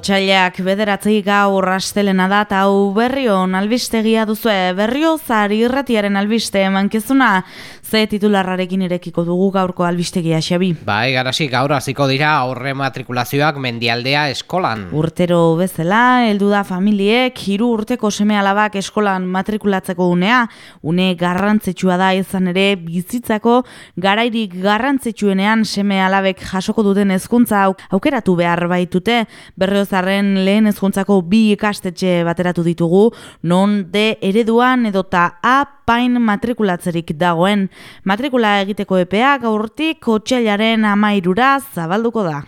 Otsailak bederatzi gaur rastelena da eta hau berrion albistegia duzue berrio zari irratiaren albiste mankizuna ze titularrarekin irekiko dugu gaurko albistegia xabi. Bai, garasi gaur hasiko dira aurre matrikulazioak mendialdea eskolan. Urtero bezala, heldu da familiek hiru urteko seme alabak eskolan matrikulatzeko unea, une garrantzitsua da izan ere bizitzako garairik garrantzitsuenean seme alabek jasoko duten hezkuntza aukeratu behar baitute, berriozarren lehen ezkuntzako bi ikastetxe bateratu ditugu, non de ereduan edota A pain matrikulatzerik dagoen. Matrikula egiteko epeak aurtik kotxailaren amairura zabalduko da.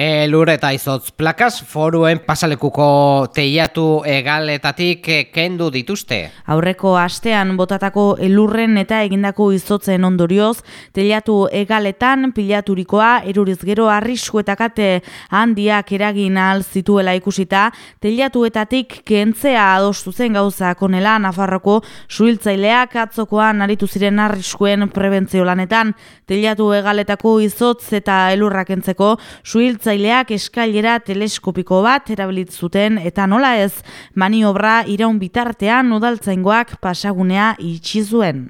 Elur eta izotz plakas foruen pasalekuko teiatu egaletatik kendu dituzte. Aurreko astean botatako elurren eta egindako izotzen ondorioz, teiatu egaletan pilaturikoa eruriz gero arriskuetakate handiak eragin zituela ikusita, teiatuetatik kentzea adostu zen gauza konela Nafarroko suhiltzaileak atzokoan aritu ziren arriskuen prebentzio lanetan, teiatu egaletako izotz eta elurrak entzeko suhiltzaileak ikertzaileak eskailera teleskopiko bat erabilit zuten eta nola ez maniobra iraun bitartean udaltzaingoak pasagunea itxi zuen.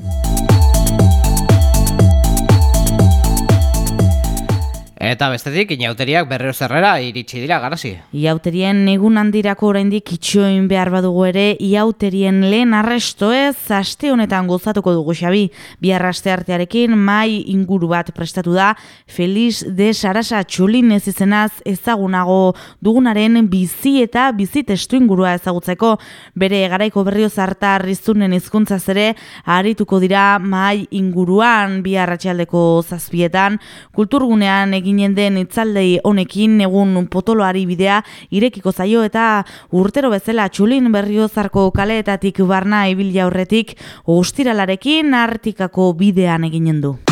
Eta bestetik, inauteriak berreo zerrera iritsi dira garasi. Iauterien egun handirako oraindik itxoin behar badugu ere, iauterien lehen arresto ez, aste honetan gozatuko dugu xabi. Bi artearekin, mai inguru bat prestatu da, Feliz de Sarasa txulin ez izenaz ezagunago dugunaren bizi eta bizi testu ingurua ezagutzeko. Bere garaiko berrio zarta riztunen izkuntza zere, arituko dira mai inguruan, bi arratxaldeko zazpietan, kulturgunean egin ginen den itzaldei honekin egun potoloari bidea irekiko zaio eta urtero bezala txulin berriozarko kaleetatik barna ibil jaurretik ostiralarekin artikako bidean eginen du.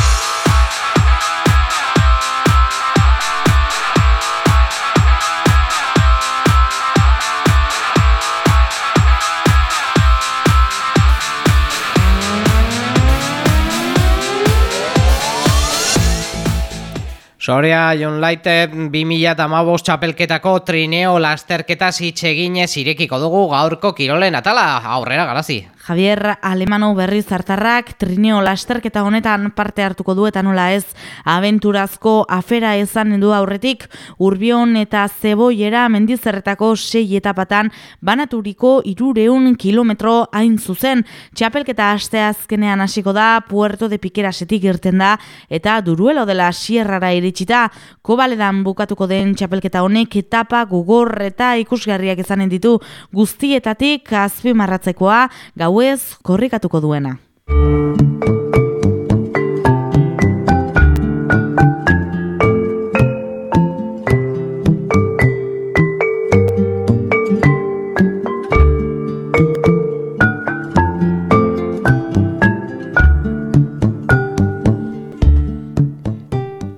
Soria Jon Laite 2015 txapelketako trineo lasterketa zitseginez irekiko dugu gaurko kirolen atala aurrera garazi. Javier Alemano berri zartarrak trineo lasterketa honetan parte hartuko du eta nola ez aventurazko afera ezan du aurretik urbion eta zeboiera mendizerretako sei etapatan banaturiko irureun kilometro hain zuzen. Txapelketa aste azkenean hasiko da Puerto de Pikerasetik irten da eta duruelo dela sierrara iritsita kobaledan bukatuko den txapelketa honek etapa gugor eta ikusgarriak izanen ditu guztietatik azpimarratzekoa gau gauez korrikatuko duena.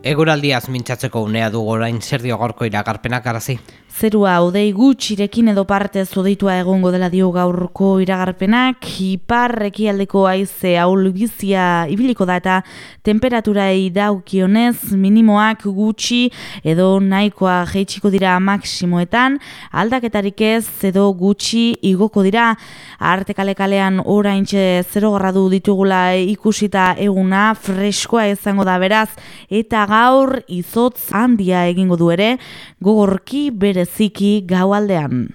Eguraldiaz mintzatzeko unea du orain zer dio gorko iragarpenak arazi. Zerua odei gutxirekin edo parte zodeitua egongo dela dio gaurko iragarpenak, hiparreki aldeko aize bizia ibiliko da eta temperaturai daukionez minimoak gutxi edo nahikoa jeitsiko dira maksimoetan, aldaketarik ez edo gutxi igoko dira. Arte kale kalean oraintxe 0 gradu ditugula ikusita eguna freskoa izango da beraz eta gaur izotz handia egingo du ere gogorki bere bereziki gaualdean.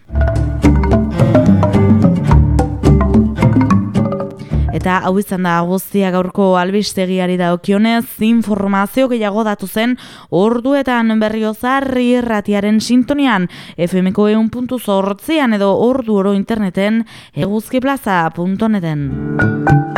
Eta hau izan da guztia gaurko albistegiari da okionez, informazio gehiago datu zen orduetan berriozarri erratiaren sintonian, FMko eun puntu zortzian edo ordu oro interneten eguzkiplaza.neten.